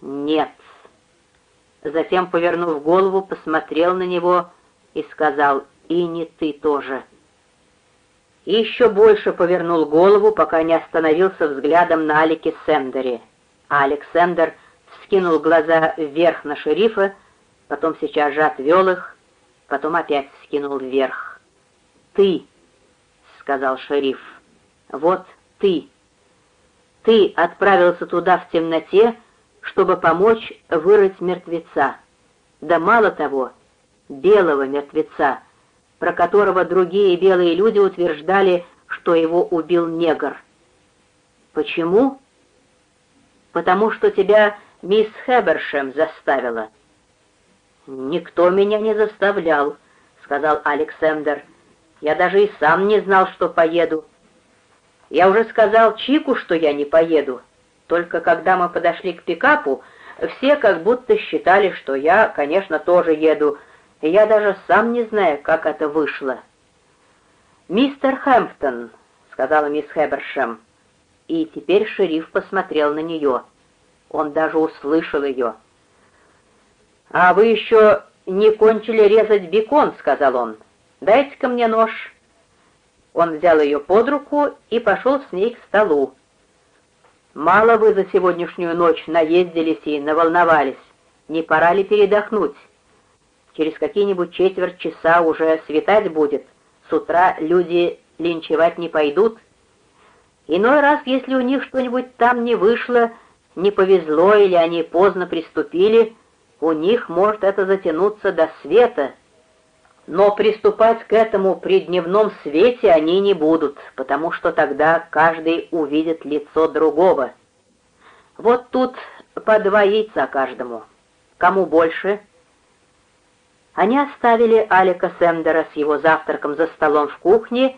«Нет». Затем, повернув голову, посмотрел на него и сказал «И не ты тоже». И еще больше повернул голову, пока не остановился взглядом на Алике Сендере. А Александр скинул глаза вверх на шерифа, потом сейчас же отвел их, потом опять скинул вверх. «Ты», — сказал шериф, — «вот ты. Ты отправился туда в темноте, чтобы помочь вырыть мертвеца. Да мало того, белого мертвеца, про которого другие белые люди утверждали, что его убил негр. Почему? Потому что тебя мисс Хебершем заставила. Никто меня не заставлял, сказал Александр. Я даже и сам не знал, что поеду. Я уже сказал Чику, что я не поеду. Только когда мы подошли к пикапу, все как будто считали, что я, конечно, тоже еду, я даже сам не знаю, как это вышло. «Мистер Хэмптон», — сказала мисс Хэбершем, и теперь шериф посмотрел на нее. Он даже услышал ее. «А вы еще не кончили резать бекон», — сказал он. «Дайте-ка мне нож». Он взял ее под руку и пошел с ней к столу. Мало вы за сегодняшнюю ночь наездились и наволновались. Не пора ли передохнуть? Через какие-нибудь четверть часа уже светать будет. С утра люди линчевать не пойдут. Иной раз, если у них что-нибудь там не вышло, не повезло или они поздно приступили, у них может это затянуться до света. Но приступать к этому при дневном свете они не будут, потому что тогда каждый увидит лицо другого. Вот тут по два яйца каждому. Кому больше? Они оставили Алика Сендера с его завтраком за столом в кухне,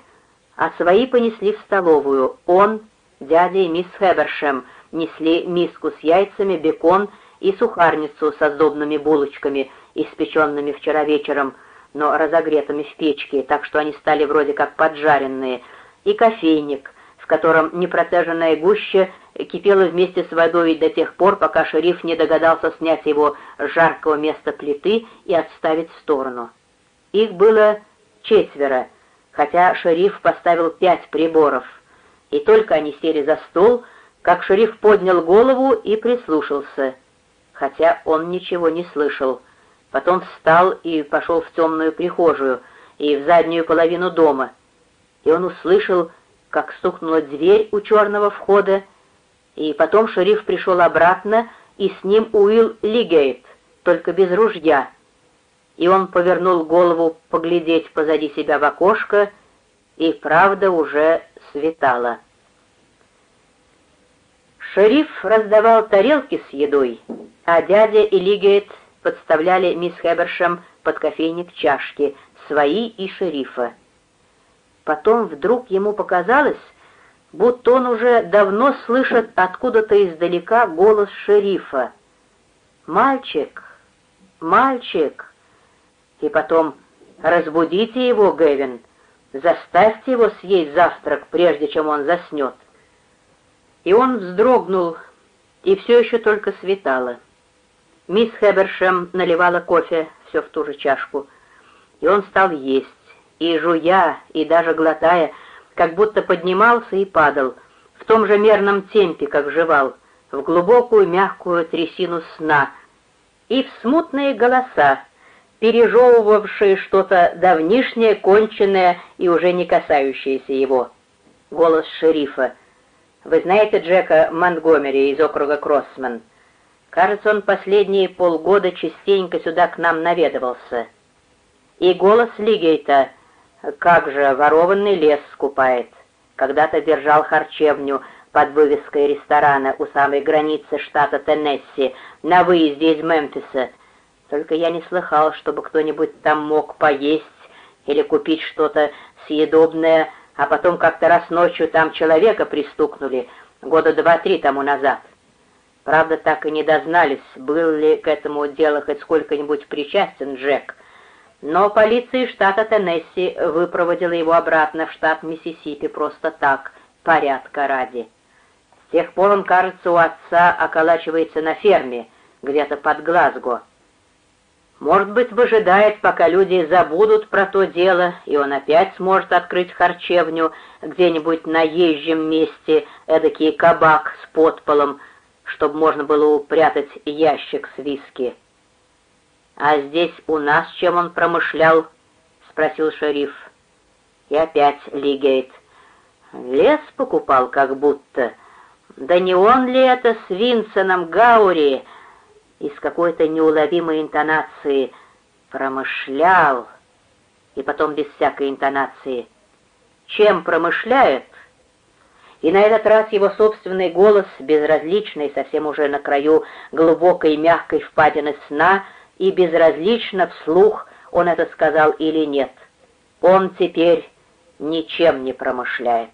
а свои понесли в столовую. Он, дядя и мисс Хебершем несли миску с яйцами, бекон и сухарницу с сдобными булочками, испеченными вчера вечером, но разогретыми в печке, так что они стали вроде как поджаренные, и кофейник, в котором непроцеженная гуща кипела вместе с водой до тех пор, пока шериф не догадался снять его с жаркого места плиты и отставить в сторону. Их было четверо, хотя шериф поставил пять приборов, и только они сели за стол, как шериф поднял голову и прислушался, хотя он ничего не слышал — Потом встал и пошел в темную прихожую и в заднюю половину дома. И он услышал, как стукнула дверь у черного входа, и потом шериф пришел обратно, и с ним Уилл Лигейт, только без ружья. И он повернул голову поглядеть позади себя в окошко, и правда уже светала. Шериф раздавал тарелки с едой, а дядя и Лигейт подставляли мисс Хебершем под кофейник чашки, свои и шерифа. Потом вдруг ему показалось, будто он уже давно слышит откуда-то издалека голос шерифа. «Мальчик! Мальчик!» И потом «Разбудите его, Гэвин! Заставьте его съесть завтрак, прежде чем он заснет!» И он вздрогнул, и все еще только светало. Мисс Хебершем наливала кофе все в ту же чашку, и он стал есть, и жуя, и даже глотая, как будто поднимался и падал, в том же мерном темпе, как жевал, в глубокую мягкую трясину сна, и в смутные голоса, пережевывавшие что-то давнишнее, конченное и уже не касающееся его. Голос шерифа. «Вы знаете Джека Монтгомери из округа Кроссман?» Кажется, он последние полгода частенько сюда к нам наведывался. И голос Лигейта, как же, ворованный лес скупает. Когда-то держал харчевню под вывеской ресторана у самой границы штата Теннесси, на выезде из Мемфиса. Только я не слыхал, чтобы кто-нибудь там мог поесть или купить что-то съедобное, а потом как-то раз ночью там человека пристукнули, года два-три тому назад. Правда, так и не дознались, был ли к этому делу хоть сколько-нибудь причастен Джек. Но полиция штата Теннесси выпроводила его обратно в штат Миссисипи просто так, порядка ради. С тех пор он, кажется, у отца околачивается на ферме, где-то под Глазго. Может быть, выжидает, пока люди забудут про то дело, и он опять сможет открыть харчевню где-нибудь на езжем месте, эдакий кабак с подполом, чтобы можно было упрятать ящик с виски. «А здесь у нас чем он промышлял?» — спросил шериф. И опять Лигейт. «Лес покупал как будто. Да не он ли это с Винсеном Гаури?» И с какой-то неуловимой интонацией «промышлял» и потом без всякой интонации «чем промышляет?» И на этот раз его собственный голос, безразличный, совсем уже на краю глубокой мягкой впадины сна, и безразлично вслух, он это сказал или нет. Он теперь ничем не промышляет.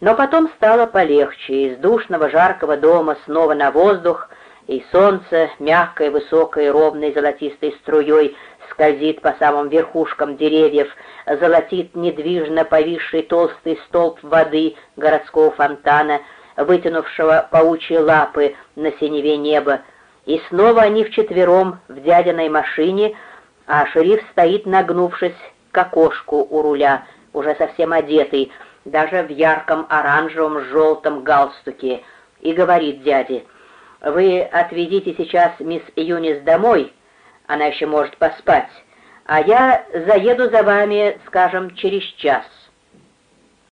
Но потом стало полегче, из душного жаркого дома снова на воздух, и солнце, мягкой, высокой, ровной золотистой струей, скользит по самым верхушкам деревьев, золотит недвижно повисший толстый столб воды городского фонтана, вытянувшего паучьи лапы на синеве неба, и снова они вчетвером в дядиной машине, а шериф стоит, нагнувшись к окошку у руля, уже совсем одетый, даже в ярком оранжевом желтом галстуке, и говорит дяде, «Вы отведите сейчас мисс Юнис домой, она еще может поспать, а я заеду за вами, скажем, через час».